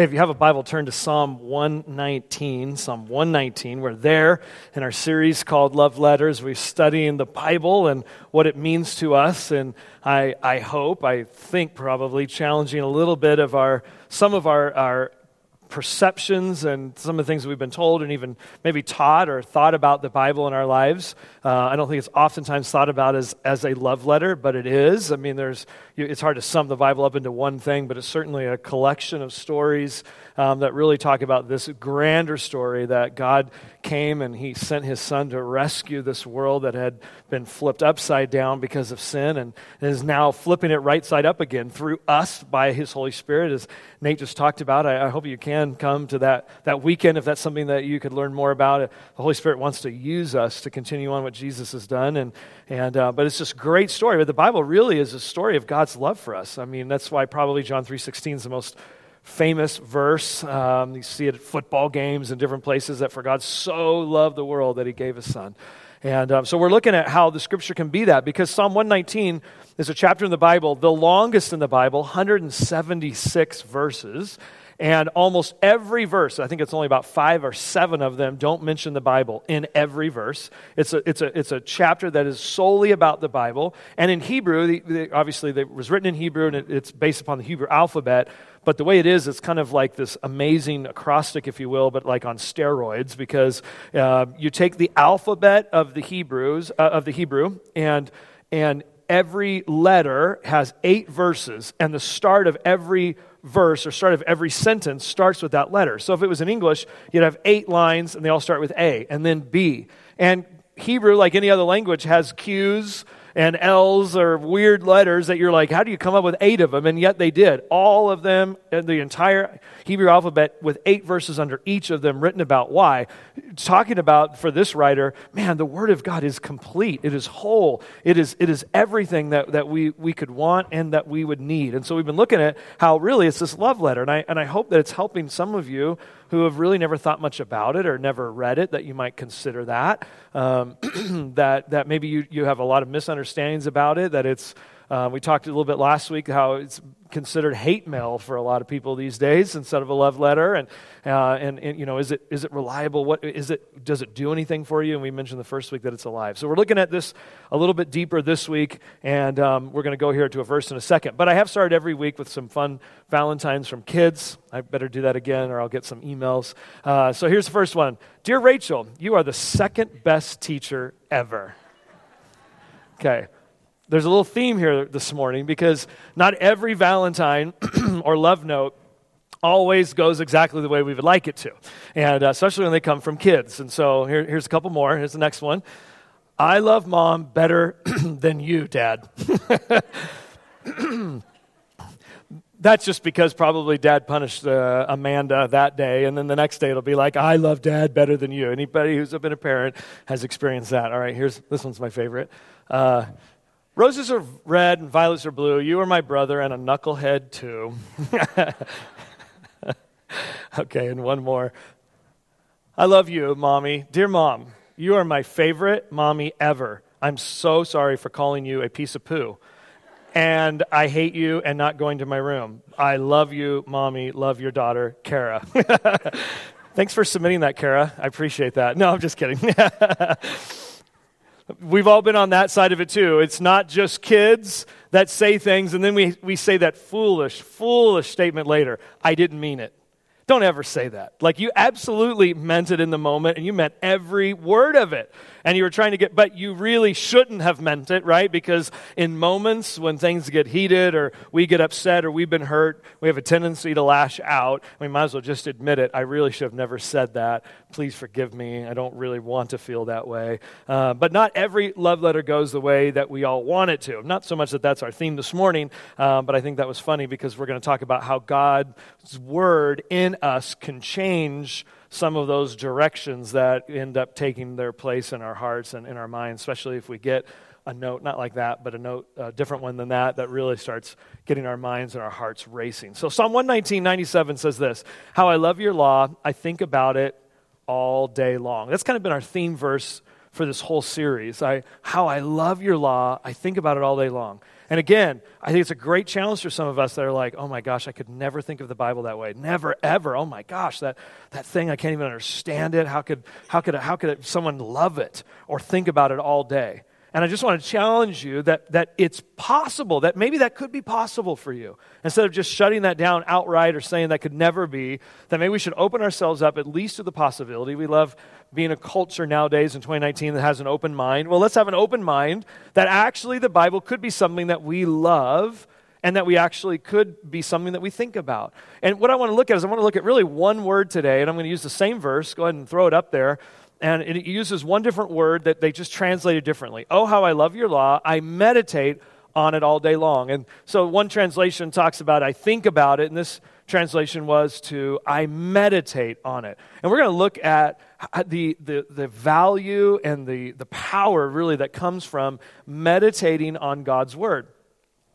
Hey, if you have a Bible, turn to Psalm 119. Psalm 119. We're there in our series called Love Letters. We're studying the Bible and what it means to us. And I, I hope, I think probably challenging a little bit of our, some of our, our perceptions and some of the things that we've been told and even maybe taught or thought about the Bible in our lives. Uh, I don't think it's oftentimes thought about as, as a love letter, but it is. I mean, there's, it's hard to sum the Bible up into one thing, but it's certainly a collection of stories um, that really talk about this grander story that God came and He sent His Son to rescue this world that had been flipped upside down because of sin and is now flipping it right side up again through us by His Holy Spirit, as Nate just talked about. I, I hope you can come to that, that weekend if that's something that you could learn more about. The Holy Spirit wants to use us to continue on what Jesus has done. And, and, uh, but it's just great story. But the Bible really is a story of God's love for us. I mean, that's why probably John 3.16 is the most famous verse. Um, you see it at football games and different places that for God so loved the world that he gave his son. And um, so we're looking at how the scripture can be that because Psalm 119 is a chapter in the Bible, the longest in the Bible, 176 verses. And almost every verse, I think it's only about five or seven of them, don't mention the Bible in every verse. It's a, it's a, it's a chapter that is solely about the Bible. And in Hebrew, the, the, obviously, it was written in Hebrew and it, it's based upon the Hebrew alphabet. But the way it is, it's kind of like this amazing acrostic, if you will, but like on steroids, because uh, you take the alphabet of the Hebrews, uh, of the Hebrew, and, and every letter has eight verses, and the start of every verse or start of every sentence starts with that letter. So if it was in English, you'd have eight lines and they all start with A and then B. And Hebrew, like any other language, has Q's and L's or weird letters that you're like, how do you come up with eight of them? And yet they did. All of them, the entire Hebrew alphabet with eight verses under each of them written about why. Talking about, for this writer, man, the Word of God is complete. It is whole. It is, it is everything that, that we, we could want and that we would need. And so we've been looking at how really it's this love letter. And I, and I hope that it's helping some of you who have really never thought much about it or never read it, that you might consider that. Um, that, that maybe you, you have a lot of misunderstandings about it, that it's, uh, we talked a little bit last week how it's considered hate mail for a lot of people these days instead of a love letter. And, uh, and, and, you know, is it, is it reliable? What, is it, does it do anything for you? And we mentioned the first week that it's alive. So we're looking at this a little bit deeper this week, and um, we're going to go here to a verse in a second. But I have started every week with some fun Valentines from kids. I better do that again or I'll get some emails. Uh, so here's the first one Dear Rachel, you are the second best teacher ever. Okay there's a little theme here this morning because not every Valentine or love note always goes exactly the way we would like it to, and uh, especially when they come from kids. And so here, here's a couple more. Here's the next one. I love mom better than you, dad. That's just because probably dad punished uh, Amanda that day, and then the next day it'll be like, I love dad better than you. Anybody who's been a parent has experienced that. All right, here's this one's my favorite. Uh, Roses are red and violets are blue. You are my brother and a knucklehead too. okay, and one more. I love you, mommy. Dear mom, you are my favorite mommy ever. I'm so sorry for calling you a piece of poo. And I hate you and not going to my room. I love you, mommy. Love your daughter, Kara. Thanks for submitting that, Kara. I appreciate that. No, I'm just kidding. We've all been on that side of it too. It's not just kids that say things and then we, we say that foolish, foolish statement later. I didn't mean it. Don't ever say that. Like you absolutely meant it in the moment and you meant every word of it and you were trying to get, but you really shouldn't have meant it, right? Because in moments when things get heated or we get upset or we've been hurt, we have a tendency to lash out. We might as well just admit it. I really should have never said that. Please forgive me. I don't really want to feel that way. Uh, but not every love letter goes the way that we all want it to. Not so much that that's our theme this morning, uh, but I think that was funny because we're going to talk about how God's word in us can change some of those directions that end up taking their place in our hearts and in our minds, especially if we get a note, not like that, but a note, a different one than that, that really starts getting our minds and our hearts racing. So Psalm 119, 97 says this How I love your law, I think about it all day long. That's kind of been our theme verse for this whole series. I, how I love your law, I think about it all day long. And again, I think it's a great challenge for some of us that are like, oh my gosh, I could never think of the Bible that way. Never, ever. Oh my gosh, that, that thing, I can't even understand it. How could, how could, how could someone love it or think about it all day? And I just want to challenge you that, that it's possible, that maybe that could be possible for you. Instead of just shutting that down outright or saying that could never be, that maybe we should open ourselves up at least to the possibility. We love being a culture nowadays in 2019 that has an open mind. Well, let's have an open mind that actually the Bible could be something that we love and that we actually could be something that we think about. And what I want to look at is I want to look at really one word today, and I'm going to use the same verse. Go ahead and throw it up there and it uses one different word that they just translated differently. Oh, how I love your law. I meditate on it all day long. And so one translation talks about I think about it, and this translation was to I meditate on it. And we're going to look at the, the, the value and the, the power really that comes from meditating on God's word.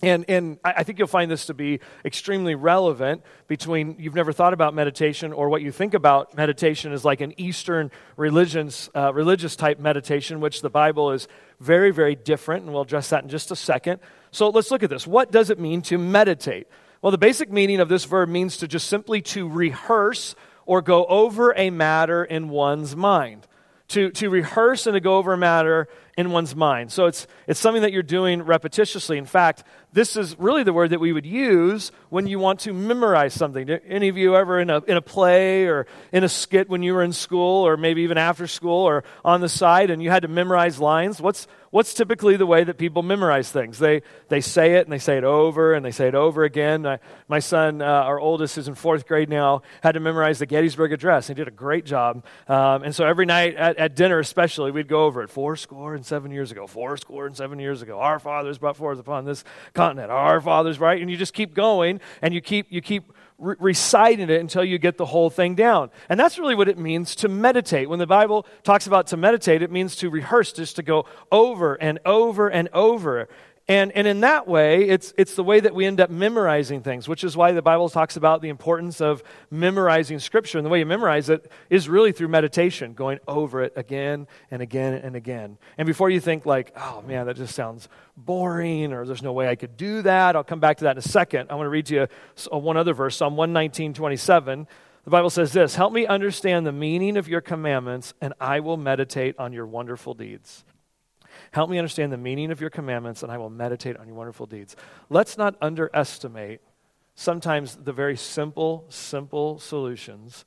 And, and I think you'll find this to be extremely relevant between you've never thought about meditation or what you think about meditation is like an Eastern religions, uh, religious type meditation, which the Bible is very, very different. And we'll address that in just a second. So let's look at this. What does it mean to meditate? Well, the basic meaning of this verb means to just simply to rehearse or go over a matter in one's mind. To, to rehearse and to go over a matter in one's mind. So it's, it's something that you're doing repetitiously. In fact, this is really the word that we would use when you want to memorize something. Any of you ever in a, in a play or in a skit when you were in school or maybe even after school or on the side and you had to memorize lines? What's, what's typically the way that people memorize things? They, they say it and they say it over and they say it over again. My, my son, uh, our oldest, is in fourth grade now, had to memorize the Gettysburg Address. He did a great job. Um, and so every night at, at dinner, especially, we'd go over it four score and seven years ago, four score and seven years ago. Our fathers brought forth upon this continent. Our fathers, right? And you just keep going and you keep, you keep re- reciting it until you get the whole thing down. And that's really what it means to meditate. When the Bible talks about to meditate, it means to rehearse, just to go over and over and over. And, and in that way, it's, it's the way that we end up memorizing things, which is why the Bible talks about the importance of memorizing Scripture. And the way you memorize it is really through meditation, going over it again and again and again. And before you think, like, oh man, that just sounds boring, or there's no way I could do that, I'll come back to that in a second. I want to read to you uh, one other verse, Psalm 119, 27. The Bible says this Help me understand the meaning of your commandments, and I will meditate on your wonderful deeds. Help me understand the meaning of your commandments, and I will meditate on your wonderful deeds. Let's not underestimate sometimes the very simple, simple solutions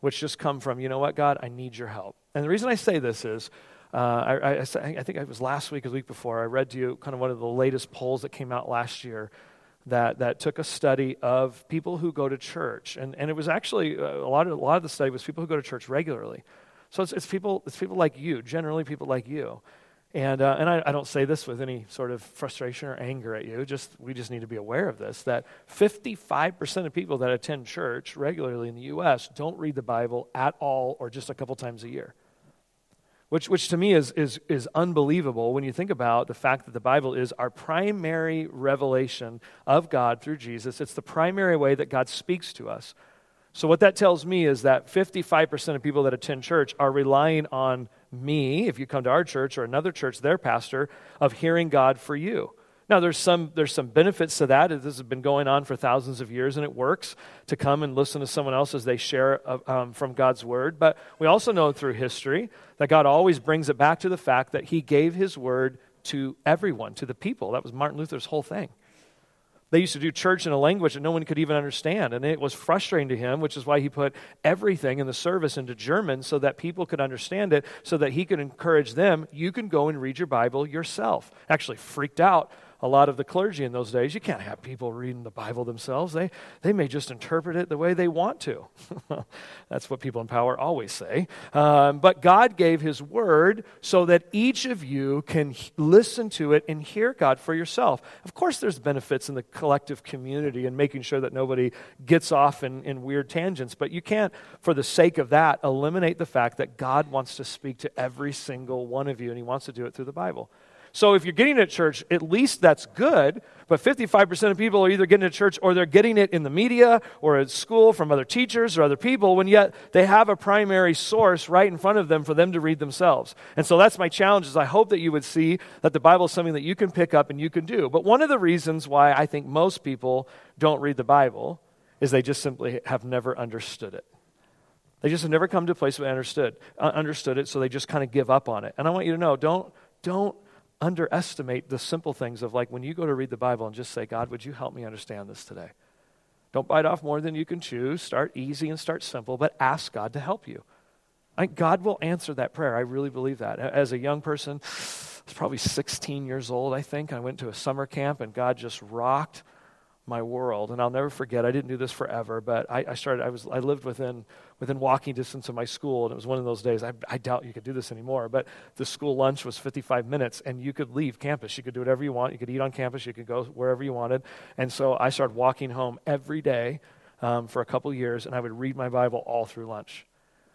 which just come from, you know what, God, I need your help. And the reason I say this is, uh, I, I, I, think it was last week or the week before, I read to you kind of one of the latest polls that came out last year that, that took a study of people who go to church. And, and it was actually, uh, a lot, of, a lot of the study was people who go to church regularly. So it's, it's, people, it's people like you, generally people like you. And, uh, and I, I, don't say this with any sort of frustration or anger at you. Just we just need to be aware of this. That 55% of people that attend church regularly in the U.S. don't read the Bible at all, or just a couple times a year. Which, which to me is, is, is unbelievable when you think about the fact that the Bible is our primary revelation of God through Jesus. It's the primary way that God speaks to us. So, what that tells me is that 55% of people that attend church are relying on me, if you come to our church or another church, their pastor, of hearing God for you. Now, there's some, there's some benefits to that. This has been going on for thousands of years, and it works to come and listen to someone else as they share uh, um, from God's word. But we also know through history that God always brings it back to the fact that He gave His word to everyone, to the people. That was Martin Luther's whole thing. They used to do church in a language that no one could even understand. And it was frustrating to him, which is why he put everything in the service into German so that people could understand it, so that he could encourage them. You can go and read your Bible yourself. Actually, freaked out a lot of the clergy in those days. You can't have people reading the Bible themselves. They, they may just interpret it the way they want to. That's what people in power always say. Um, but God gave His word so that each of you can listen to it and hear God for yourself. Of course, there's benefits in the collective community and making sure that nobody gets off in, in weird tangents, but you can't, for the sake of that, eliminate the fact that God wants to speak to every single one of you, and He wants to do it through the Bible. So if you're getting it at church, at least that's good. But 55% of people are either getting at church or they're getting it in the media or at school from other teachers or other people, when yet they have a primary source right in front of them for them to read themselves. And so that's my challenge is I hope that you would see that the Bible is something that you can pick up and you can do. But one of the reasons why I think most people don't read the Bible is they just simply have never understood it. They just have never come to a place where they understood, uh, understood it, so they just kind of give up on it. And I want you to know, don't, don't underestimate the simple things of like when you go to read the Bible and just say, God, would you help me understand this today? Don't bite off more than you can chew. Start easy and start simple, but ask God to help you. God will answer that prayer. I really believe that. As a young person, I was probably 16 years old, I think. I went to a summer camp and God just rocked my world. And I'll never forget, I didn't do this forever, but I, I, started, I, was, I lived within, within walking distance of my school, and it was one of those days, I, I doubt you could do this anymore, but the school lunch was 55 minutes, and you could leave campus. You could do whatever you want. You could eat on campus. You could go wherever you wanted. And so I started walking home every day um, for a couple years, and I would read my Bible all through lunch.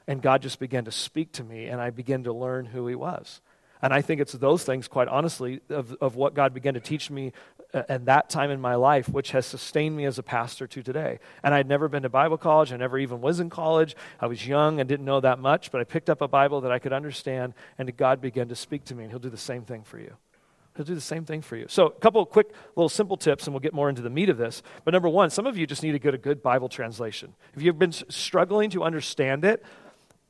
And God just began to speak to me, and I began to learn who He was. And I think it's those things, quite honestly, of, of what God began to teach me at that time in my life, which has sustained me as a pastor to today. And I'd never been to Bible college. I never even was in college. I was young and didn't know that much, but I picked up a Bible that I could understand, and God began to speak to me, and He'll do the same thing for you. He'll do the same thing for you. So, a couple of quick, little simple tips, and we'll get more into the meat of this. But number one, some of you just need to get a good Bible translation. If you've been struggling to understand it,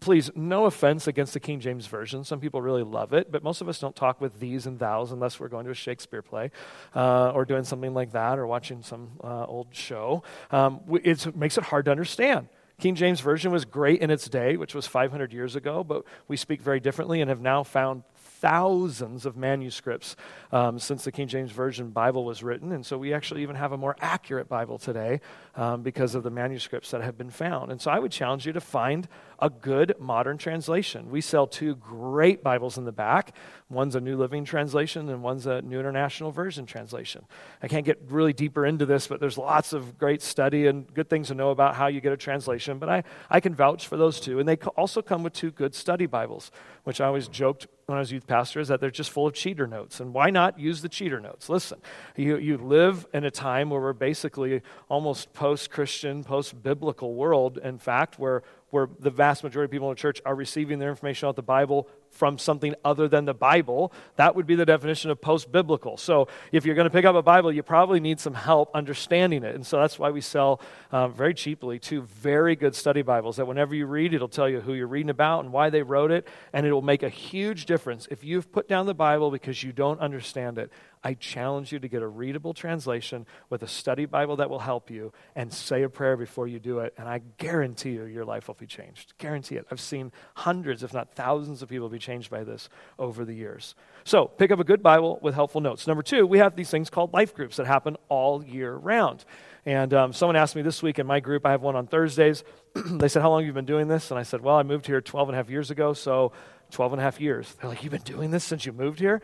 please, no offense against the King James Version. Some people really love it, but most of us don't talk with these and thous unless we're going to a Shakespeare play uh, or doing something like that or watching some uh, old show. Um, it makes it hard to understand. King James Version was great in its day, which was 500 years ago, but we speak very differently and have now found thousands of manuscripts um, since the King James Version Bible was written. And so we actually even have a more accurate Bible today um, because of the manuscripts that have been found. And so I would challenge you to find a good modern translation. We sell two great Bibles in the back. One's a New Living Translation and one's a New International Version translation. I can't get really deeper into this, but there's lots of great study and good things to know about how you get a translation. But I, I can vouch for those two. And they also come with two good study Bibles, which I always joked when I was youth pastor is that they're just full of cheater notes. And why not use the cheater notes? Listen, you, you live in a time where we're basically almost post Christian, post biblical world, in fact, where where the vast majority of people in the church are receiving their information out the Bible from something other than the Bible, that would be the definition of post biblical. So if you're going to pick up a Bible, you probably need some help understanding it. And so that's why we sell um, very cheaply two very good study Bibles that whenever you read, it'll tell you who you're reading about and why they wrote it. And it will make a huge difference. If you've put down the Bible because you don't understand it, I challenge you to get a readable translation with a study Bible that will help you and say a prayer before you do it. And I guarantee you, your life will be changed. Guarantee it. I've seen hundreds, if not thousands, of people be changed by this over the years. So pick up a good Bible with helpful notes. Number two, we have these things called life groups that happen all year round. And um, someone asked me this week in my group, I have one on Thursdays. they said, How long have you been doing this? And I said, Well, I moved here 12 and a half years ago, so 12 and a half years. They're like, You've been doing this since you moved here?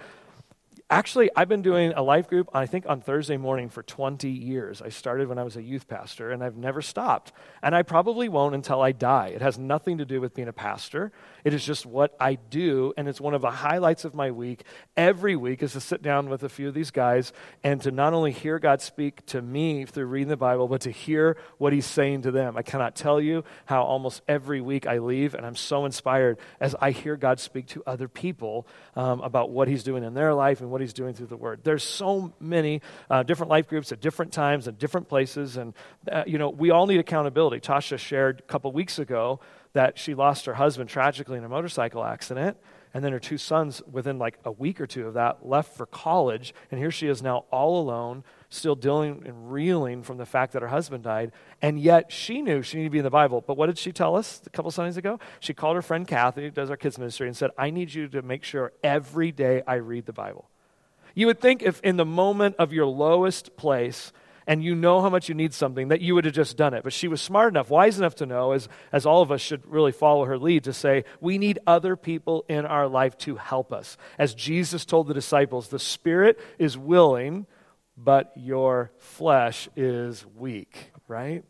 Actually, I've been doing a life group, I think, on Thursday morning for 20 years. I started when I was a youth pastor, and I've never stopped. And I probably won't until I die. It has nothing to do with being a pastor. It is just what I do, and it's one of the highlights of my week. Every week is to sit down with a few of these guys and to not only hear God speak to me through reading the Bible, but to hear what He's saying to them. I cannot tell you how almost every week I leave, and I'm so inspired as I hear God speak to other people um, about what He's doing in their life and what he's doing through the word. There's so many uh, different life groups at different times and different places. And, uh, you know, we all need accountability. Tasha shared a couple weeks ago that she lost her husband tragically in a motorcycle accident. And then her two sons, within like a week or two of that, left for college. And here she is now all alone, still dealing and reeling from the fact that her husband died. And yet she knew she needed to be in the Bible. But what did she tell us a couple of Sundays ago? She called her friend Kathy, who does our kids' ministry, and said, I need you to make sure every day I read the Bible. You would think if in the moment of your lowest place, and you know how much you need something, that you would have just done it. But she was smart enough, wise enough to know, as, as all of us should really follow her lead, to say, we need other people in our life to help us. As Jesus told the disciples, the Spirit is willing, but your flesh is weak, right?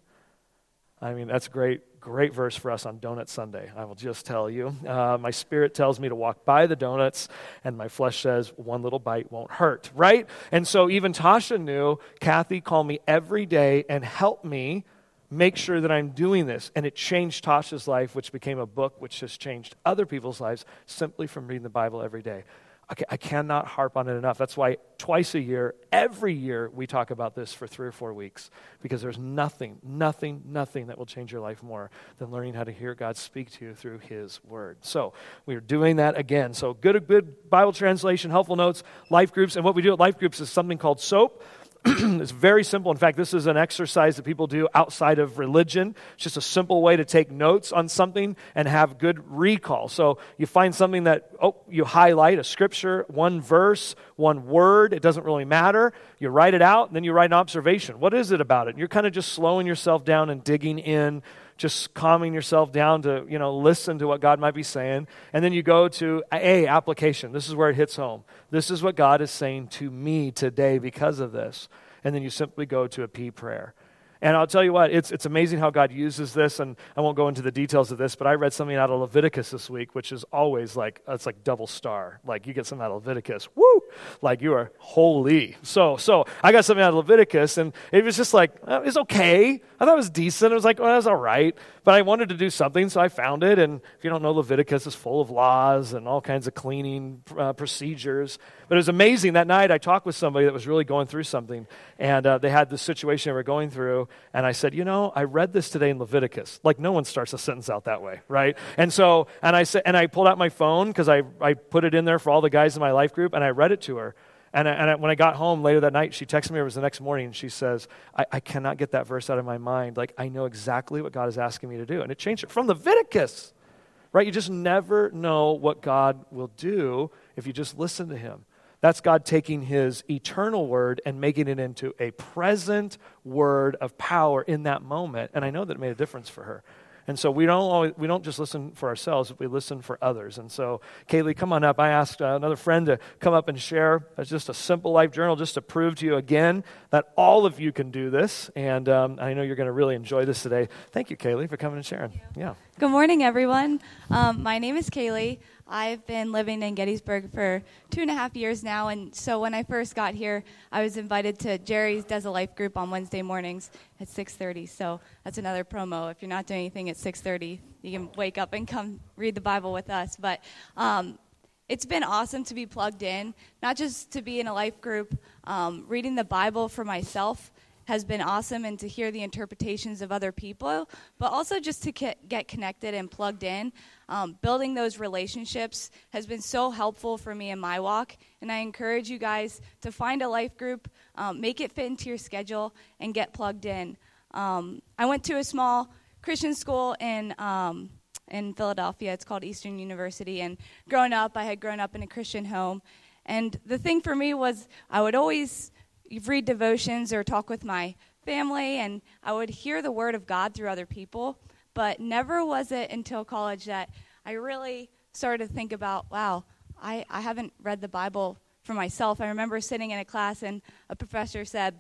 I mean, that's great, great verse for us on Donut Sunday. I will just tell you. Uh, my spirit tells me to walk by the donuts, and my flesh says one little bite won't hurt, right? And so even Tasha knew Kathy called me every day and helped me make sure that I'm doing this. And it changed Tasha's life, which became a book which has changed other people's lives simply from reading the Bible every day. I cannot harp on it enough. That's why twice a year, every year, we talk about this for three or four weeks because there's nothing, nothing, nothing that will change your life more than learning how to hear God speak to you through His Word. So we are doing that again. So good, good Bible translation, helpful notes, life groups, and what we do at life groups is something called SOAP. it's very simple. In fact, this is an exercise that people do outside of religion. It's just a simple way to take notes on something and have good recall. So you find something that, oh, you highlight a scripture, one verse, one word. It doesn't really matter. You write it out, and then you write an observation. What is it about it? And you're kind of just slowing yourself down and digging in just calming yourself down to you know listen to what god might be saying. And then you go to a application. This is where it hits home. This is what god is saying to me today because of this. And then you simply go to a p prayer and I'll tell you what, it's, it's amazing how God uses this, and I won't go into the details of this, but I read something out of Leviticus this week, which is always like, it's like double star. Like you get something out of Leviticus, woo! Like you are holy. So, so I got something out of Leviticus, and it was just like, uh, it's okay. I thought it was decent. It was like, well, that's all right. But I wanted to do something, so I found it. And if you don't know, Leviticus is full of laws and all kinds of cleaning uh, procedures. But it was amazing. That night, I talked with somebody that was really going through something, and uh, they had this situation they were going through. And I said, You know, I read this today in Leviticus. Like, no one starts a sentence out that way, right? And so, and I said, and I pulled out my phone because I, I put it in there for all the guys in my life group, and I read it to her. And, I, and I, when I got home later that night, she texted me, it was the next morning, and she says, I, I cannot get that verse out of my mind. Like, I know exactly what God is asking me to do. And it changed it from Leviticus, right? You just never know what God will do if you just listen to Him. That's God taking His eternal word and making it into a present word of power in that moment. And I know that it made a difference for her. And so we don't, always, we don't just listen for ourselves, we listen for others. And so, Kaylee, come on up. I asked uh, another friend to come up and share. It's just a simple life journal just to prove to you again that all of you can do this. And um, I know you're going to really enjoy this today. Thank you, Kaylee, for coming and sharing. Yeah. Good morning, everyone. Um, my name is Kaylee. I've been living in Gettysburg for two and a half years now, and so when I first got here, I was invited to Jerry's Does a Life group on Wednesday mornings at 6:30. So that's another promo. If you're not doing anything at 6:30, you can wake up and come read the Bible with us. But um, it's been awesome to be plugged in, not just to be in a life group, um, reading the Bible for myself has been awesome and to hear the interpretations of other people, but also just to get connected and plugged in. Um, building those relationships has been so helpful for me in my walk, and I encourage you guys to find a life group, um, make it fit into your schedule, and get plugged in. Um, I went to a small Christian school in um, in Philadelphia. It's called Eastern University, and growing up, I had grown up in a Christian home. And the thing for me was, I would always read devotions or talk with my family, and I would hear the word of God through other people. But never was it until college that I really started to think about, wow, I, I haven't read the Bible for myself. I remember sitting in a class, and a professor said,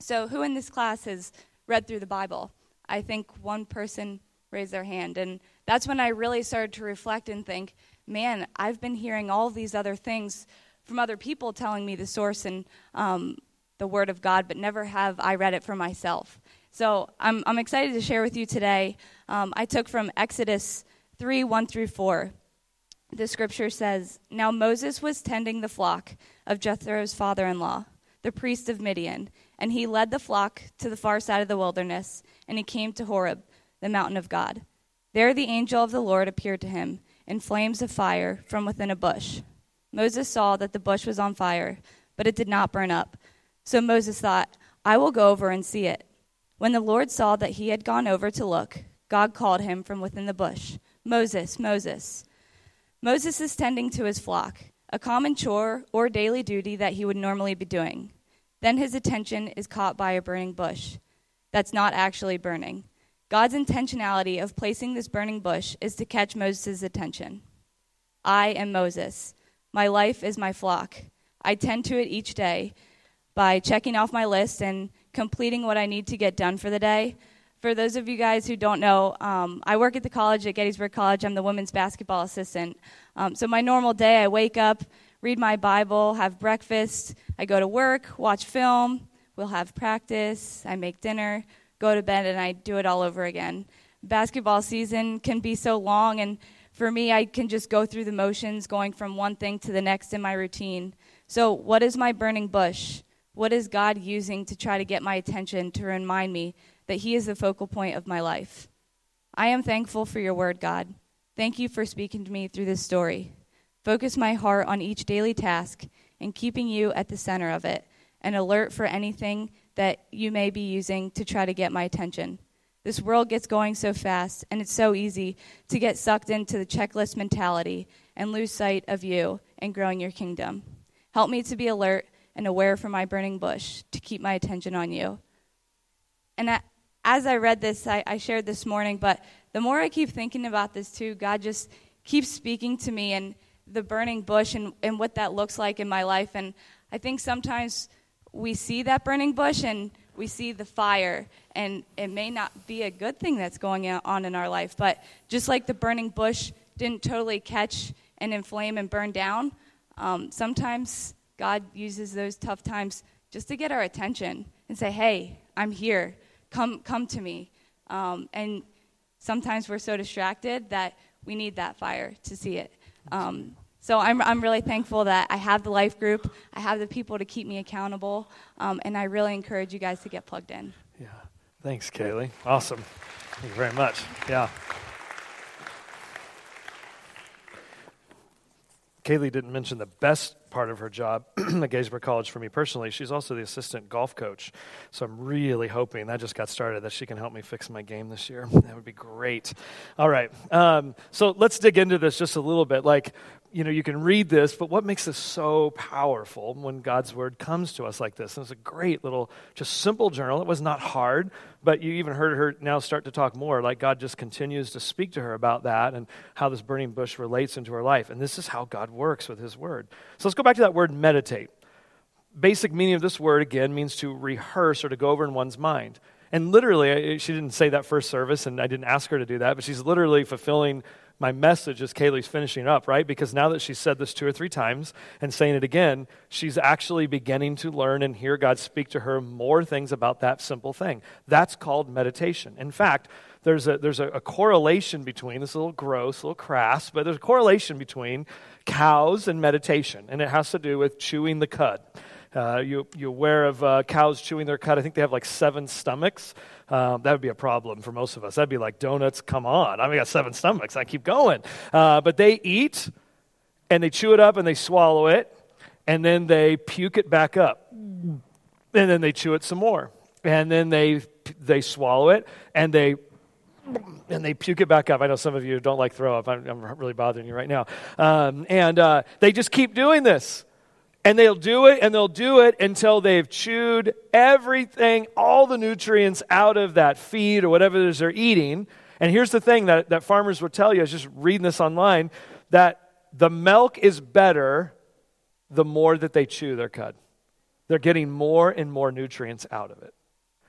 So, who in this class has read through the Bible? I think one person raised their hand. And that's when I really started to reflect and think, man, I've been hearing all these other things from other people telling me the source and um, the Word of God, but never have I read it for myself. So I'm, I'm excited to share with you today. Um, I took from Exodus 3 1 through 4. The scripture says Now Moses was tending the flock of Jethro's father in law, the priest of Midian, and he led the flock to the far side of the wilderness, and he came to Horeb, the mountain of God. There the angel of the Lord appeared to him in flames of fire from within a bush. Moses saw that the bush was on fire, but it did not burn up so Moses thought, I will go over and see it. When the Lord saw that he had gone over to look, God called him from within the bush Moses, Moses. Moses is tending to his flock, a common chore or daily duty that he would normally be doing. Then his attention is caught by a burning bush that's not actually burning. God's intentionality of placing this burning bush is to catch Moses' attention. I am Moses. My life is my flock. I tend to it each day by checking off my list and completing what I need to get done for the day. for those of you guys who don't know, um, I work at the college at Gettysburg College. I'm the women's basketball assistant. Um, so, my normal day, I wake up, read my Bible, have breakfast, I go to work, watch film, we'll have practice, I make dinner, go to bed, and I do it all over again. Basketball season can be so long, and for me, I can just go through the motions, going from one thing to the next in my routine. So, what is my burning bush? What is God using to try to get my attention to remind me that He is the focal point of my life? I am thankful for your word, God. Thank you for speaking to me through this story. Focus my heart on each daily task and keeping you at the center of it, and alert for anything that you may be using to try to get my attention. This world gets going so fast, and it's so easy to get sucked into the checklist mentality and lose sight of you and growing your kingdom. Help me to be alert and aware for my burning bush, to keep my attention on you. And as I read this, I, I shared this morning, but the more I keep thinking about this too, God just keeps speaking to me and the burning bush and, and what that looks like in my life. And I think sometimes we see that burning bush and we see the fire, and it may not be a good thing that's going on in our life. But just like the burning bush didn't totally catch and inflame and burn down, um, sometimes God uses those tough times just to get our attention and say, "Hey, I'm here. Come, come to me." Um, and sometimes we're so distracted that we need that fire to see it. Um, so I'm, I'm really thankful that I have the life group, I have the people to keep me accountable, um, and I really encourage you guys to get plugged in. Yeah. Thanks, Kaylee. Awesome. Thank you very much. Yeah. Kaylee didn't mention the best part of her job at Gettysburg College for me personally. She's also the assistant golf coach. So I'm really hoping that just got started that she can help me fix my game this year. That would be great. All right. Um, so let's dig into this just a little bit. Like, you know, you can read this, but what makes this so powerful when God's word comes to us like this? And it's a great little, just simple journal. It was not hard, but you even heard her now start to talk more. Like God just continues to speak to her about that and how this burning bush relates into her life. And this is how God works with his word. So let's go back to that word meditate. Basic meaning of this word, again, means to rehearse or to go over in one's mind. And literally, she didn't say that first service, and I didn't ask her to do that, but she's literally fulfilling my message as Kaylee's finishing up, right? Because now that she's said this two or three times and saying it again, she's actually beginning to learn and hear God speak to her more things about that simple thing. That's called meditation. In fact, there's a, there's a, a correlation between, this little gross, a little crass, but there's a correlation between cows and meditation, and it has to do with chewing the cud. Uh, you, you're aware of uh, cows chewing their cud. I think they have like seven stomachs. Um, that would be a problem for most of us. That'd be like donuts, come on. I mean, I got seven stomachs. I keep going. Uh, but they eat and they chew it up and they swallow it and then they puke it back up. And then they chew it some more. And then they, they swallow it and they and they puke it back up. I know some of you don't like throw up. I'm, I'm really bothering you right now. Um, and uh, they just keep doing this. And they'll do it and they'll do it until they've chewed everything, all the nutrients out of that feed or whatever it is they're eating. And here's the thing that, that farmers will tell you, I was just reading this online, that the milk is better the more that they chew their cud. They're getting more and more nutrients out of it.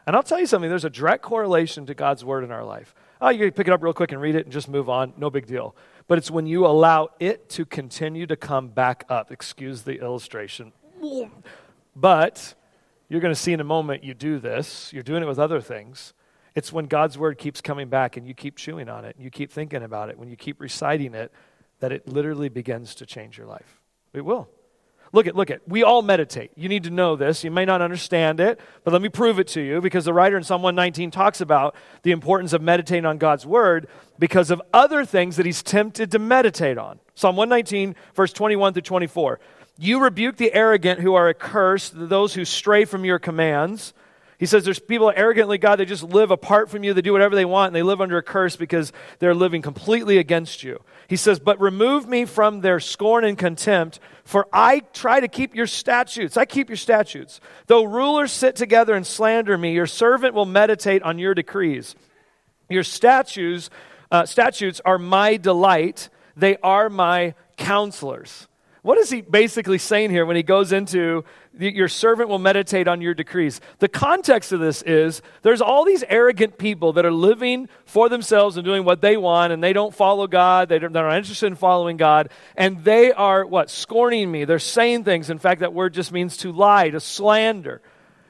And I'll tell you something, there's a direct correlation to God's word in our life. Oh, you pick it up real quick and read it and just move on, no big deal but it's when you allow it to continue to come back up. Excuse the illustration. But you're going to see in a moment you do this, you're doing it with other things. It's when God's word keeps coming back and you keep chewing on it and you keep thinking about it, when you keep reciting it, that it literally begins to change your life. It will. Look at, look at. We all meditate. You need to know this. You may not understand it, but let me prove it to you because the writer in Psalm 119 talks about the importance of meditating on God's word because of other things that he's tempted to meditate on. Psalm 119, verse 21 through 24. You rebuke the arrogant who are accursed, those who stray from your commands. He says there's people arrogantly, God, they just live apart from you. They do whatever they want, and they live under a curse because they're living completely against you. He says, But remove me from their scorn and contempt, for I try to keep your statutes. I keep your statutes. Though rulers sit together and slander me, your servant will meditate on your decrees. Your statutes, uh, statutes are my delight, they are my counselors. What is he basically saying here when he goes into your servant will meditate on your decrees? The context of this is there's all these arrogant people that are living for themselves and doing what they want, and they don't follow God. They are not interested in following God. And they are, what, scorning me. They're saying things. In fact, that word just means to lie, to slander.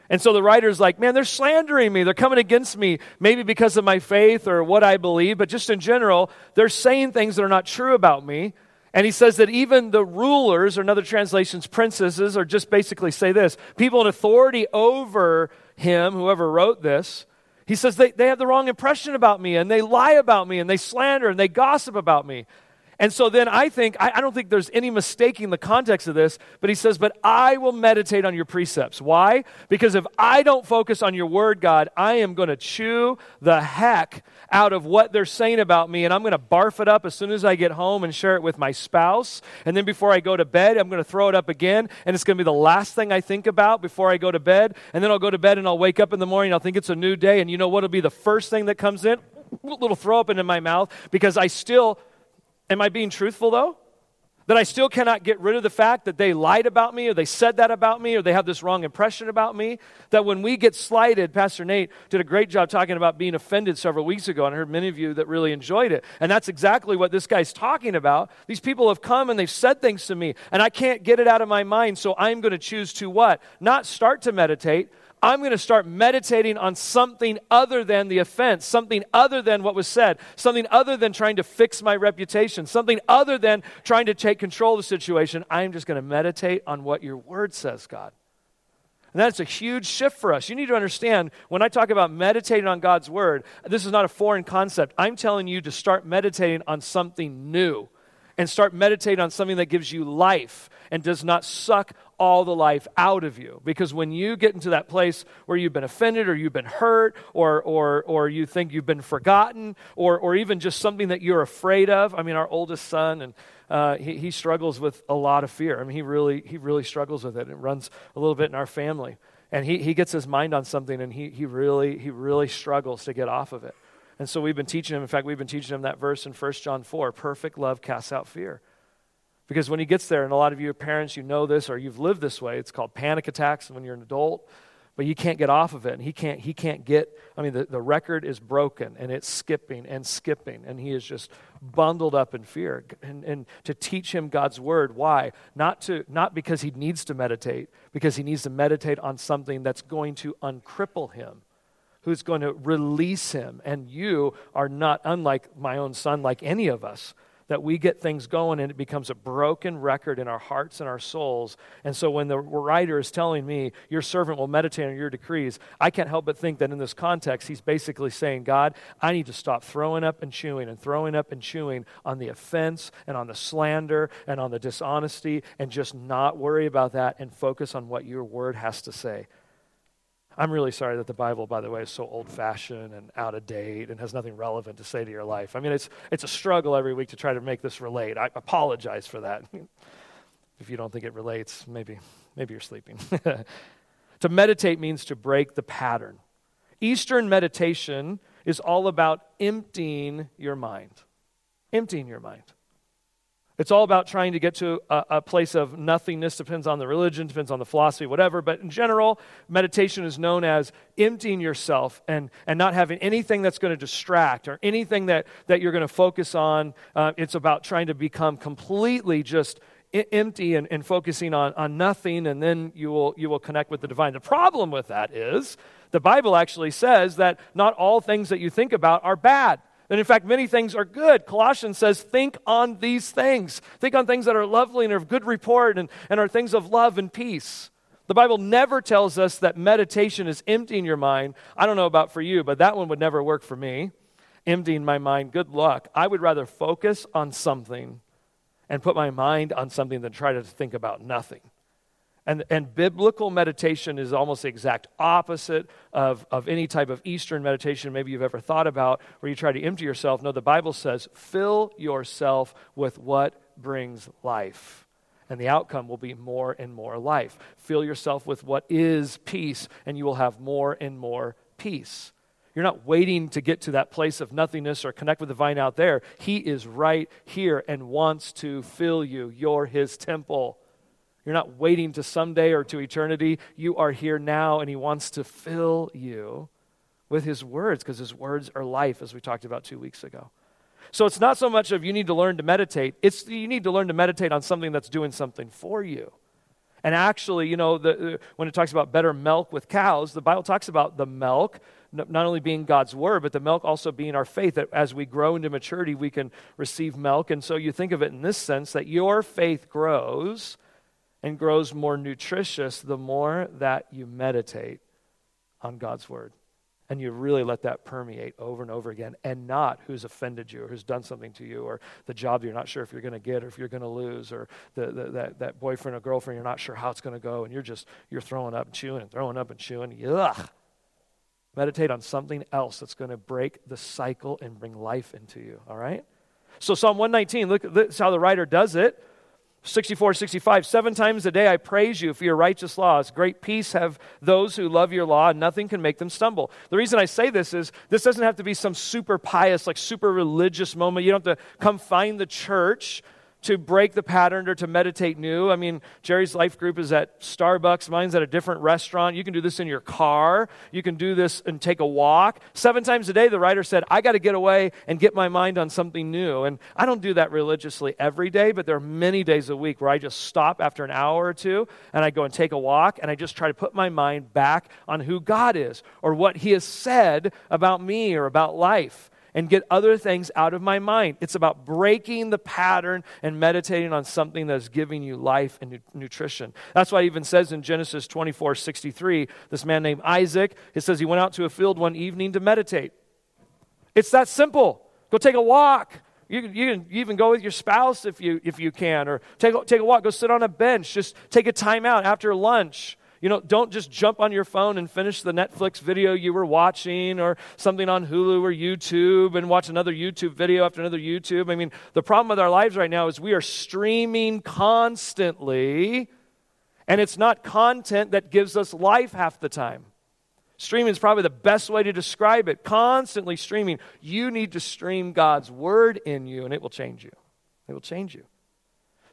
And so the writer's like, man, they're slandering me. They're coming against me, maybe because of my faith or what I believe, but just in general, they're saying things that are not true about me. And he says that even the rulers, or in other translations, princesses, or just basically say this people in authority over him, whoever wrote this, he says they, they have the wrong impression about me and they lie about me and they slander and they gossip about me. And so then I think, I, I, don't think there's any mistaking the context of this, but he says, But I will meditate on your precepts. Why? Because if I don't focus on your word, God, I am going to chew the heck out of what they're saying about me, and I'm going to barf it up as soon as I get home and share it with my spouse. And then before I go to bed, I'm going to throw it up again, and it's going to be the last thing I think about before I go to bed. And then I'll go to bed and I'll wake up in the morning, I'll think it's a new day, and you know what will be the first thing that comes in? Little throw up into my mouth because I still Am I being truthful though? That I still cannot get rid of the fact that they lied about me or they said that about me or they have this wrong impression about me. That when we get slighted, Pastor Nate did a great job talking about being offended several weeks ago, and I heard many of you that really enjoyed it. And that's exactly what this guy's talking about. These people have come and they've said things to me, and I can't get it out of my mind, so I'm going to choose to what? Not start to meditate, I'm going to start meditating on something other than the offense, something other than what was said, something other than trying to fix my reputation, something other than trying to take control of the situation. I'm just going to meditate on what your word says, God. And that's a huge shift for us. You need to understand when I talk about meditating on God's word, this is not a foreign concept. I'm telling you to start meditating on something new and start meditating on something that gives you life and does not suck all the life out of you. Because when you get into that place where you've been offended or you've been hurt or, or, or you think you've been forgotten or, or even just something that you're afraid of, I mean, our oldest son, and uh, he, he struggles with a lot of fear. I mean, he really, he really struggles with it. It runs a little bit in our family. And he, he gets his mind on something and he, he, really, he really struggles to get off of it. And so we've been teaching him, in fact, we've been teaching him that verse in 1 John 4 perfect love casts out fear. Because when he gets there, and a lot of you parents, you know this or you've lived this way, it's called panic attacks when you're an adult, but you can't get off of it. And he can't, he can't get, I mean, the, the record is broken and it's skipping and skipping, and he is just bundled up in fear. And, and to teach him God's word, why? Not, to, not because he needs to meditate, because he needs to meditate on something that's going to uncripple him who's going to release him. And you are not unlike my own son, like any of us that we get things going and it becomes a broken record in our hearts and our souls. And so when the writer is telling me, Your servant will meditate on your decrees, I can't help but think that in this context, he's basically saying, God, I need to stop throwing up and chewing and throwing up and chewing on the offense and on the slander and on the dishonesty and just not worry about that and focus on what your word has to say. I'm really sorry that the Bible, by the way, is so old fashioned and out of date and has nothing relevant to say to your life. I mean, it's, it's a struggle every week to try to make this relate. I apologize for that. if you don't think it relates, maybe, maybe you're sleeping. to meditate means to break the pattern. Eastern meditation is all about emptying your mind. Emptying your mind. It's all about trying to get to a, a, place of nothingness. Depends on the religion, depends on the philosophy, whatever. But in general, meditation is known as emptying yourself and, and not having anything that's going to distract or anything that, that you're going to focus on. Uh, it's about trying to become completely just empty and, and focusing on, on nothing, and then you will, you will connect with the divine. The problem with that is the Bible actually says that not all things that you think about are bad. And in fact, many things are good. Colossians says, think on these things. Think on things that are lovely and are of good report and, and are things of love and peace. The Bible never tells us that meditation is emptying your mind. I don't know about for you, but that one would never work for me. Emptying my mind, good luck. I would rather focus on something and put my mind on something than try to think about nothing. And, and biblical meditation is almost the exact opposite of, of any type of Eastern meditation maybe you've ever thought about where you try to empty yourself. No, the Bible says, fill yourself with what brings life. And the outcome will be more and more life. Fill yourself with what is peace, and you will have more and more peace. You're not waiting to get to that place of nothingness or connect with the vine out there. He is right here and wants to fill you. You're His temple. You're not waiting to someday or to eternity. You are here now, and He wants to fill you with His words because His words are life, as we talked about two weeks ago. So it's not so much of you need to learn to meditate, it's you need to learn to meditate on something that's doing something for you. And actually, you know, the, when it talks about better milk with cows, the Bible talks about the milk not only being God's word, but the milk also being our faith, that as we grow into maturity, we can receive milk. And so you think of it in this sense that your faith grows and grows more nutritious the more that you meditate on God's word. And you really let that permeate over and over again, and not who's offended you or who's done something to you, or the job you're not sure if you're going to get or if you're going to lose, or the, the, that, that boyfriend or girlfriend you're not sure how it's going to go, and you're just you're throwing up and chewing and throwing up and chewing. Ugh. Meditate on something else that's going to break the cycle and bring life into you, all right? So, Psalm 119, look, this how the writer does it. 64, 65. Seven times a day I praise you for your righteous laws. Great peace have those who love your law, and nothing can make them stumble. The reason I say this is this doesn't have to be some super pious, like super religious moment. You don't have to come find the church to break the pattern or to meditate new. I mean, Jerry's life group is at Starbucks, mine's at a different restaurant. You can do this in your car, you can do this and take a walk. Seven times a day, the writer said, I got to get away and get my mind on something new. And I don't do that religiously every day, but there are many days a week where I just stop after an hour or two and I go and take a walk and I just try to put my mind back on who God is or what He has said about me or about life and get other things out of my mind. It's about breaking the pattern and meditating on something that's giving you life and nu- nutrition. That's why it even says in Genesis 24 63, this man named Isaac, it says he went out to a field one evening to meditate. It's that simple. Go take a walk. You can, you can even go with your spouse if you, if you can, or take, take a walk, go sit on a bench, just take a time out after lunch you know, don't just jump on your phone and finish the Netflix video you were watching or something on Hulu or YouTube and watch another YouTube video after another YouTube. I mean, the problem with our lives right now is we are streaming constantly, and it's not content that gives us life half the time. Streaming is probably the best way to describe it. Constantly streaming. You need to stream God's word in you, and it will change you. It will change you.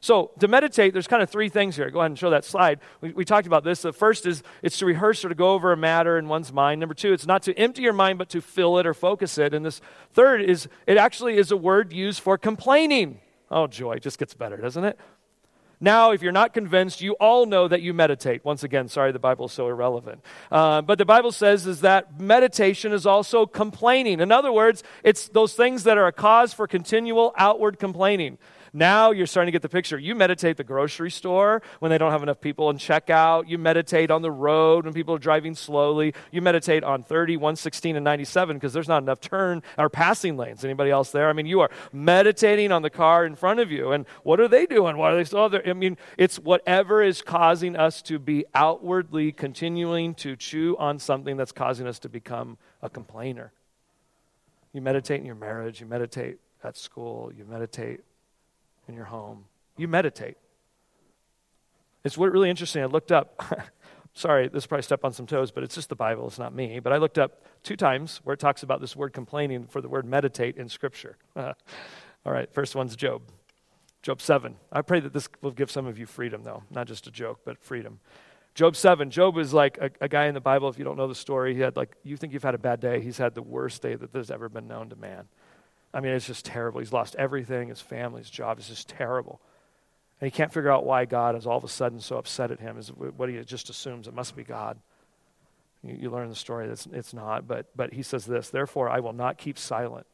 So, to meditate, there's kind of three things here. Go ahead and show that slide. We, we, talked about this. The first is it's to rehearse or to go over a matter in one's mind. Number two, it's not to empty your mind, but to fill it or focus it. And this third is it actually is a word used for complaining. Oh, joy, it just gets better, doesn't it? Now, if you're not convinced, you all know that you meditate. Once again, sorry the Bible is so irrelevant. Uh, but the Bible says is that meditation is also complaining. In other words, it's those things that are a cause for continual outward complaining. Now you're starting to get the picture. You meditate the grocery store when they don't have enough people in checkout. You meditate on the road when people are driving slowly. You meditate on 30, 116, and 97 because there's not enough turn or passing lanes. Anybody else there? I mean, you are meditating on the car in front of you. And what are they doing? Why are they oh, still there? I mean, it's whatever is causing us to be outwardly continuing to chew on something that's causing us to become a complainer. You meditate in your marriage, you meditate at school, you meditate in your home. You meditate. It's really interesting. I looked up, sorry, this probably step on some toes, but it's just the Bible, it's not me. But I looked up two times where it talks about this word complaining for the word meditate in Scripture. All right, first one's Job. Job 7. I pray that this will give some of you freedom, though. Not just a joke, but freedom. Job 7. Job is like a, a, guy in the Bible, if you don't know the story, he had like, you think you've had a bad day, he's had the worst day that there's ever been known to man. I mean, it's just terrible. He's lost everything his family, his job. It's just terrible. And he can't figure out why God is all of a sudden so upset at him, is what he just assumes. It must be God. You, you learn the story, it's, it's not. But, but he says this Therefore, I will not keep silent.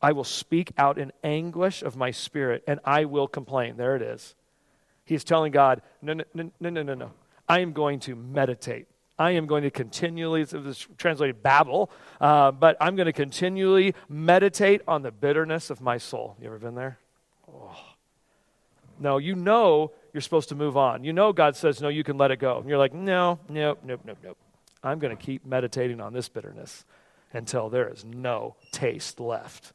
I will speak out in anguish of my spirit, and I will complain. There it is. He's telling God, No, no, no, no, no, no. I am going to meditate. I am going to continually, this translated babble, uh, but I'm going to continually meditate on the bitterness of my soul. You ever been there? Oh. No, you know you're supposed to move on. You know God says, no, you can let it go. And you're like, no, nope, nope, nope, nope. I'm going to keep meditating on this bitterness until there is no taste left.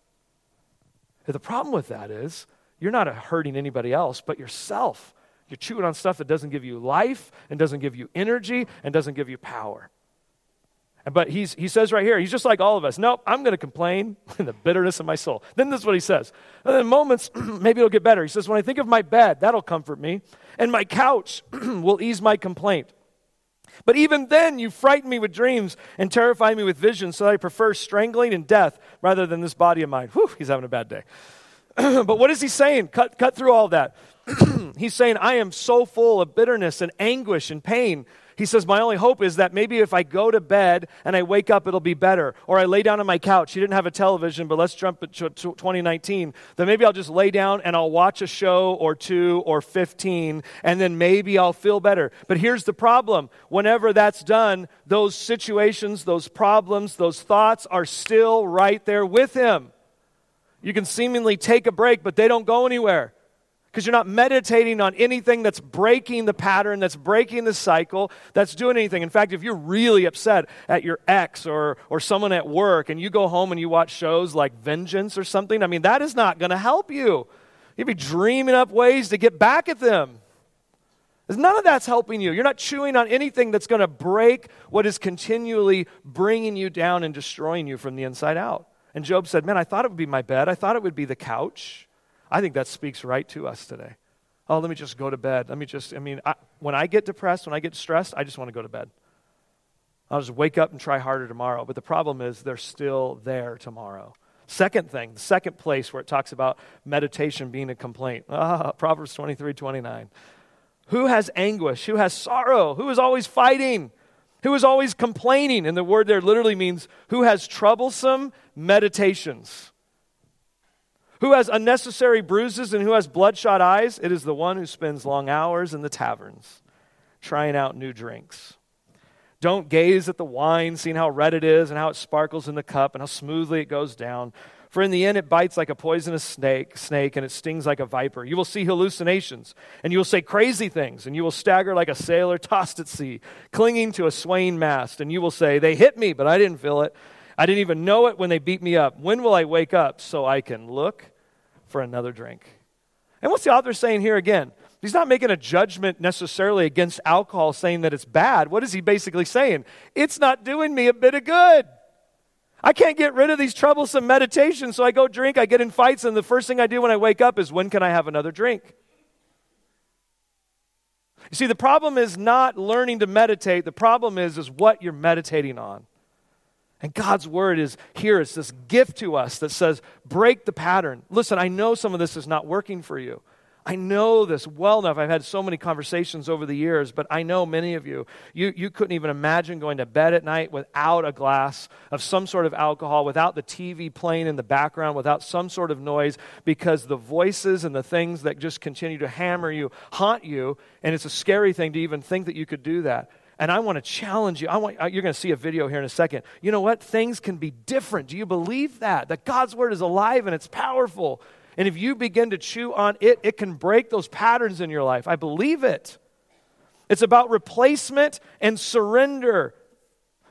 The problem with that is you're not hurting anybody else but yourself. You're chewing on stuff that doesn't give you life and doesn't give you energy and doesn't give you power. But he's, he says right here, he's just like all of us. Nope, I'm going to complain in the bitterness of my soul. Then this is what he says. And in moments, maybe it'll get better. He says, When I think of my bed, that'll comfort me, and my couch will ease my complaint. But even then, you frighten me with dreams and terrify me with visions, so that I prefer strangling and death rather than this body of mine. Whew, he's having a bad day. but what is he saying? Cut, cut through all that. he's saying, I am so full of bitterness and anguish and pain he says, My only hope is that maybe if I go to bed and I wake up, it'll be better. Or I lay down on my couch. He didn't have a television, but let's jump to 2019. Then maybe I'll just lay down and I'll watch a show or two or 15, and then maybe I'll feel better. But here's the problem whenever that's done, those situations, those problems, those thoughts are still right there with him. You can seemingly take a break, but they don't go anywhere because you're not meditating on anything that's breaking the pattern, that's breaking the cycle, that's doing anything. In fact, if you're really upset at your ex or, or someone at work and you go home and you watch shows like Vengeance or something, I mean, that is not going to help you. You'd be dreaming up ways to get back at them. None of that's helping you. You're not chewing on anything that's going to break what is continually bringing you down and destroying you from the inside out. And Job said, Man, I thought it would be my bed. I thought it would be the couch. I think that speaks right to us today. Oh, let me just go to bed. Let me just, I mean, I, when I get depressed, when I get stressed, I just want to go to bed. I'll just wake up and try harder tomorrow. But the problem is they're still there tomorrow. Second thing, the second place where it talks about meditation being a complaint. Ah, Proverbs 23 29. Who has anguish? Who has sorrow? Who is always fighting? Who is always complaining? And the word there literally means who has troublesome meditations. Who has unnecessary bruises and who has bloodshot eyes? It is the one who spends long hours in the taverns trying out new drinks. Don't gaze at the wine, seeing how red it is and how it sparkles in the cup and how smoothly it goes down. For in the end, it bites like a poisonous snake, snake, and it stings like a viper. You will see hallucinations, and you will say crazy things, and you will stagger like a sailor tossed at sea, clinging to a swaying mast. And you will say, They hit me, but I didn't feel it. I didn't even know it when they beat me up. When will I wake up so I can look for another drink. And what's the author saying here again? He's not making a judgment necessarily against alcohol, saying that it's bad. What is he basically saying? It's not doing me a bit of good. I can't get rid of these troublesome meditations, so I go drink, I get in fights, and the first thing I do when I wake up is when can I have another drink? You see, the problem is not learning to meditate, the problem is, is what you're meditating on. And God's word is here. It's this gift to us that says, break the pattern. Listen, I know some of this is not working for you. I know this well enough. I've had so many conversations over the years, but I know many of you, you, you couldn't even imagine going to bed at night without a glass of some sort of alcohol, without the TV playing in the background, without some sort of noise, because the voices and the things that just continue to hammer you haunt you. And it's a scary thing to even think that you could do that. And I want to challenge you. I want, uh, you're going to see a video here in a second. You know what? Things can be different. Do you believe that? That God's word is alive and it's powerful. And if you begin to chew on it, it can break those patterns in your life. I believe it. It's about replacement and surrender.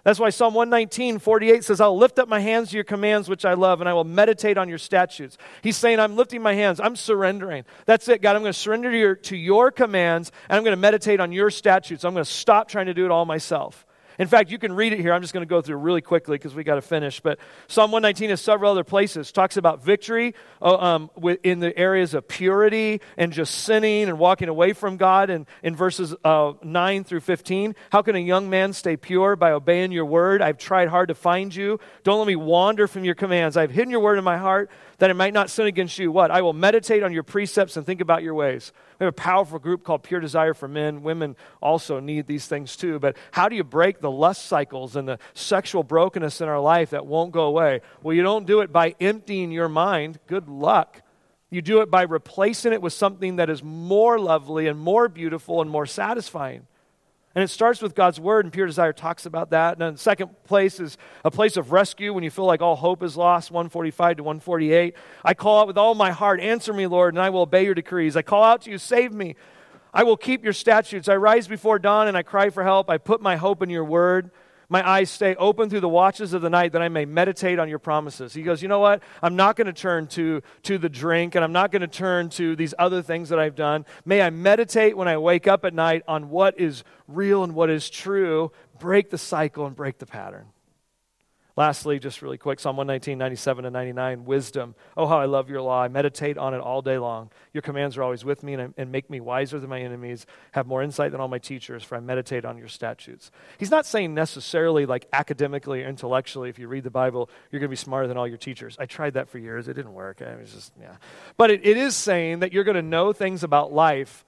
That's why Psalm 119, 48 says, I'll lift up my hands to your commands, which I love, and I will meditate on your statutes. He's saying, I'm lifting my hands. I'm surrendering. That's it, God. I'm going to surrender to your, to your commands, and I'm going to meditate on your statutes. I'm going to stop trying to do it all myself. In fact, you can read it here. I'm just going to go through really quickly because we got to finish. But Psalm 119 has several other places. Talks about victory uh, um, in the areas of purity and just sinning and walking away from God. And in verses uh, 9 through 15, how can a young man stay pure by obeying your word? I've tried hard to find you. Don't let me wander from your commands. I've hidden your word in my heart that I might not sin against you. What? I will meditate on your precepts and think about your ways. We have a powerful group called Pure Desire for Men. Women also need these things too. But how do you break the lust cycles and the sexual brokenness in our life that won't go away? Well, you don't do it by emptying your mind. Good luck. You do it by replacing it with something that is more lovely and more beautiful and more satisfying. And it starts with God's word, and Pure Desire talks about that. And then the second place is a place of rescue when you feel like all hope is lost, 145 to 148. I call out with all my heart, Answer me, Lord, and I will obey your decrees. I call out to you, Save me. I will keep your statutes. I rise before dawn and I cry for help. I put my hope in your word my eyes stay open through the watches of the night that I may meditate on your promises. He goes, You know what? I'm not going to turn to, to the drink and I'm not going to turn to these other things that I've done. May I meditate when I wake up at night on what is real and what is true, break the cycle and break the pattern. Lastly, just really quick, Psalm 119, 97 and 99, wisdom. Oh, how I love your law. I meditate on it all day long. Your commands are always with me and, and make me wiser than my enemies, have more insight than all my teachers, for I meditate on your statutes. He's not saying necessarily like academically or intellectually, if you read the Bible, you're going to be smarter than all your teachers. I tried that for years. It didn't work. I was just, yeah. But it, it is saying that you're going to know things about life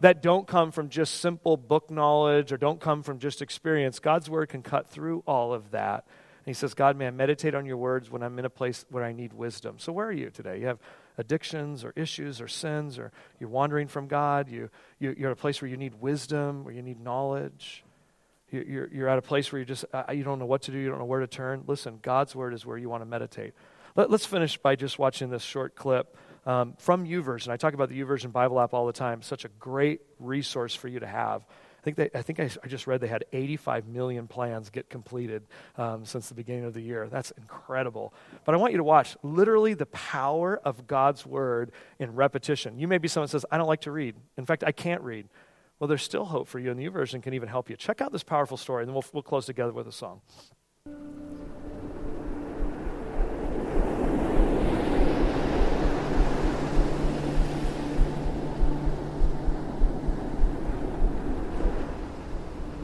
that don't come from just simple book knowledge or don't come from just experience. God's word can cut through all of that and he says, God, man, meditate on your words when I'm in a place where I need wisdom. So, where are you today? You have addictions or issues or sins, or you're wandering from God. You, you, are at a place where you need wisdom, where you need knowledge. You, you're, you're at a place where you just, uh, you don't know what to do, you don't know where to turn. Listen, God's word is where you want to meditate. Let, us finish by just watching this short clip um, from YouVersion. I talk about the YouVersion Bible app all the time. Such a great resource for you to have. I think, they, I, think I, I, just read they had 85 million plans get completed um, since the beginning of the year. That's incredible. But I want you to watch literally the power of God's word in repetition. You may be someone says, I don't like to read. In fact, I can't read. Well, there's still hope for you, and YouVersion can even help you. Check out this powerful story, and then we'll, we'll close together with a song.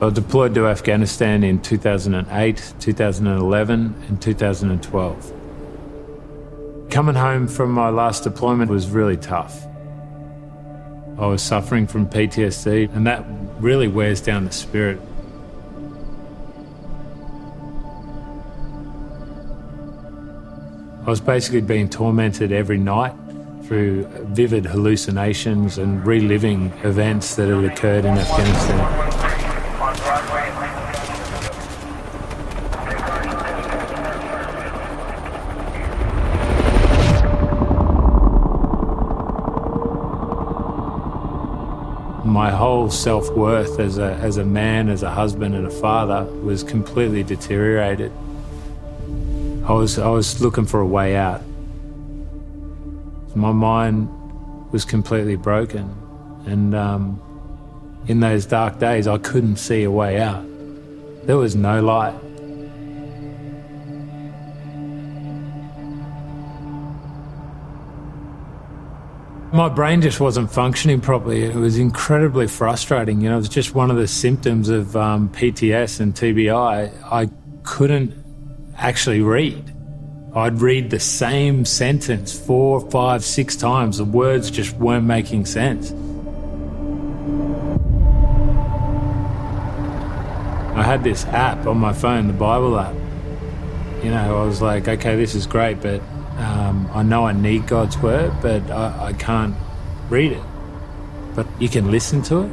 I was deployed to Afghanistan in 2008, 2011, and 2012. Coming home from my last deployment was really tough. I was suffering from PTSD, and that really wears down the spirit. I was basically being tormented every night through vivid hallucinations and reliving events that had occurred in Afghanistan. My whole self worth as a, as a man, as a husband, and a father was completely deteriorated. I was, I was looking for a way out. My mind was completely broken, and um, in those dark days, I couldn't see a way out. There was no light. My brain just wasn't functioning properly. It was incredibly frustrating. You know, it was just one of the symptoms of um, PTS and TBI. I couldn't actually read. I'd read the same sentence four, five, six times. The words just weren't making sense. I had this app on my phone, the Bible app. You know, I was like, okay, this is great, but um, I know I need God's word, but I, I, can't read it. But you can listen to it.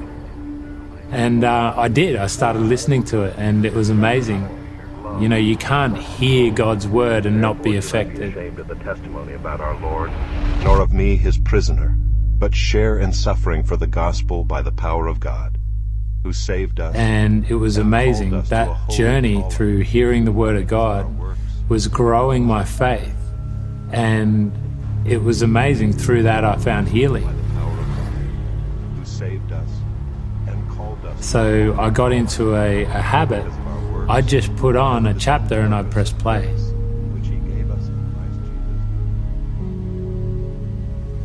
And uh, I did. I started listening to it, and it was amazing. You know, you can't hear God's word and not be affected. Ashamed of the testimony about our Lord, nor of me, his prisoner, but share in suffering for the gospel by the power of God, who saved us. And it was amazing. That journey through hearing the word of God was growing my faith and it was amazing. Through that, I found healing. So I got into a, a habit. I just put on a chapter and I press play.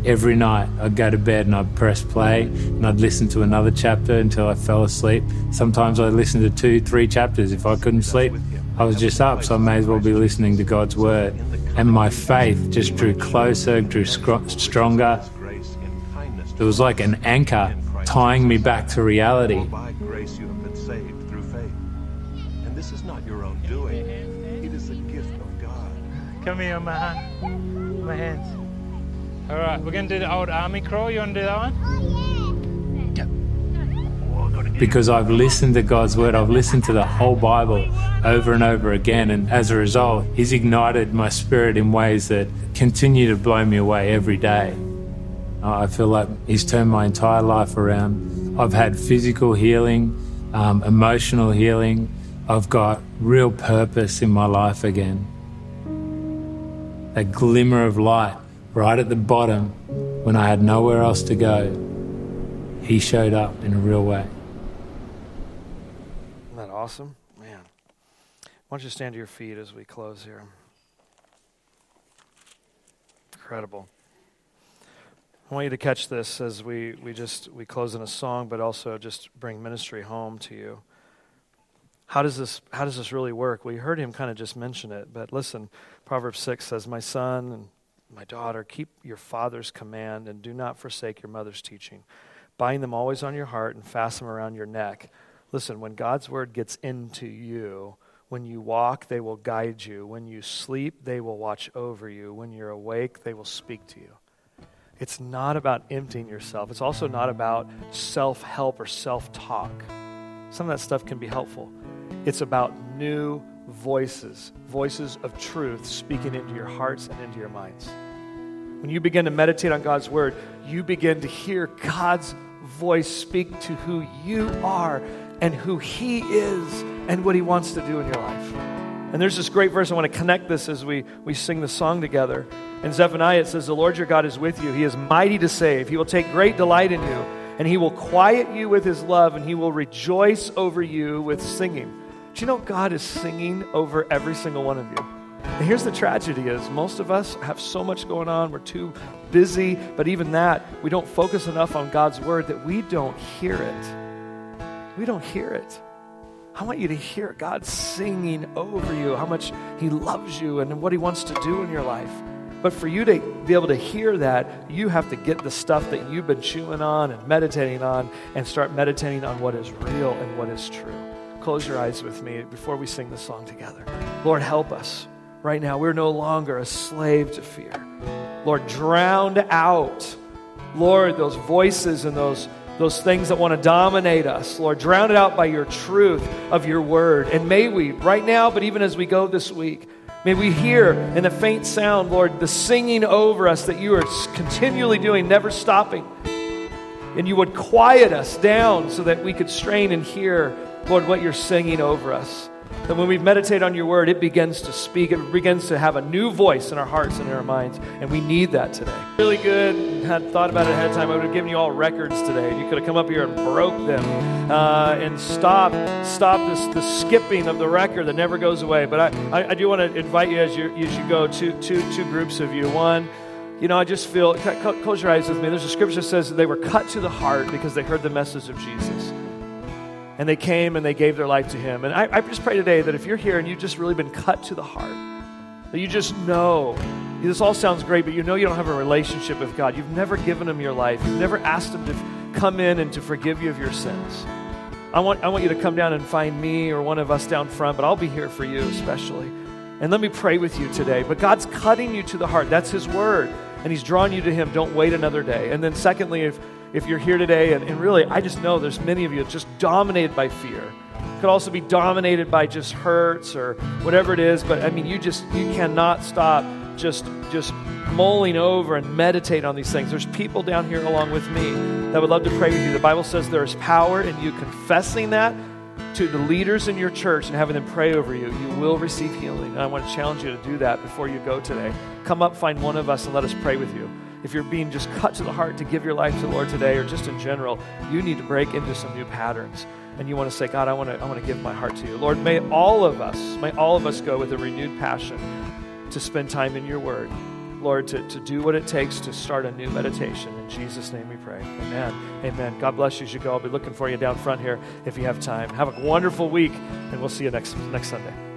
Every night I'd go to bed and I'd press play and I'd listen to another chapter until I fell asleep. Sometimes I'd listen to two, three chapters if I couldn't sleep. I was just up, so I may as well be listening to God's word and my faith just drew closer, grew stronger. It was like an anchor tying me back to reality. By grace you have been saved through faith. And this is not your own doing. It is a gift of God. Come here, my hand. My hands. All right, we're going to do the old army crawl. You want to do that one? Oh, Because I've listened to God's word. I've listened to the whole Bible over and over again. And as a result, He's ignited my spirit in ways that continue to blow me away every day. I feel like He's turned my entire life around. I've had physical healing, um, emotional healing. I've got real purpose in my life again. That glimmer of light right at the bottom when I had nowhere else to go, He showed up in a real way awesome? Man. Why don't you stand to your feet as we close here? Incredible. I want you to catch this as we, we just we close in a song, but also just bring ministry home to you. How does this how does this really work? We heard him kind of just mention it, but listen, Proverbs six says, My son and my daughter, keep your father's command and do not forsake your mother's teaching. Bind them always on your heart and fasten them around your neck. Listen, when God's word gets into you, when you walk, they will guide you. When you sleep, they will watch over you. When you're awake, they will speak to you. It's not about emptying yourself. It's also not about self help or self talk. Some of that stuff can be helpful. It's about new voices, voices of truth speaking into your hearts and into your minds. When you begin to meditate on God's word, you begin to hear God's voice speak to who you are and who He is and what He wants to do in your life. And there's this great verse. I want to connect this as we, we sing the song together. In Zephaniah, it says, The Lord your God is with you. He is mighty to save. He will take great delight in you, and he will quiet you with his love, and he will rejoice over you with singing. Do you know God is singing over every single one of you? And here's the tragedy is most of us have so much going on. We're too busy, but even that, we don't focus enough on God's word that we don't hear it. We don't hear it. I want you to hear God singing over you how much He loves you and what He wants to do in your life. But for you to be able to hear that, you have to get the stuff that you've been chewing on and meditating on and start meditating on what is real and what is true. Close your eyes with me before we sing the song together. Lord, help us right now. We're no longer a slave to fear. Lord, drowned out, Lord, those voices and those those things that want to dominate us. Lord, drown it out by your truth of your word. And may we, right now, but even as we go this week, may we hear in the faint sound, Lord, the singing over us that you are continually doing, never stopping. And you would quiet us down so that we could strain and hear, Lord, what you're singing over us. That when we meditate on your word, it begins to speak. It begins to have a new voice in our hearts and in our minds. And we need that today. Really good. Had thought about it ahead of time. I would have given you all records today. You could have come up here and broke them uh, and stop stop this the skipping of the record that never goes away. But I, I, I do want to invite you as you as you go two two two groups of you. One you know, I just feel, close your eyes with me. There's a scripture that says they were cut to the heart because they heard the message of Jesus and they came and they gave their life to him. And I, I, just pray today that if you're here and you've just really been cut to the heart, that you just know this all sounds great, but you know you don't have a relationship with God. You've never given him your life, you've never asked him to come in and to forgive you of your sins. I want, I want you to come down and find me or one of us down front, but I'll be here for you especially. And let me pray with you today. But God's cutting you to the heart. That's His word. And He's drawing you to Him. Don't wait another day. And then, secondly, if if you're here today, and, and really, I just know there's many of you just dominated by fear. Could also be dominated by just hurts or whatever it is, but I mean, you just you cannot stop just just mulling over and meditate on these things. There's people down here along with me that would love to pray with you. The Bible says there's power in you confessing that to the leaders in your church and having them pray over you. You will receive healing. And I want to challenge you to do that before you go today. Come up, find one of us, and let us pray with you if you're being just cut to the heart to give your life to the Lord today or just in general, you need to break into some new patterns. And you want to say, God, I want to, I want to give my heart to you. Lord, may all of us, may all of us go with a renewed passion to spend time in your word. Lord, to, to do what it takes to start a new meditation. In Jesus' name we pray. Amen. Amen. God bless you as you go. I'll be looking for you down front here if you have time. Have a wonderful week, and we'll see you next, next Sunday.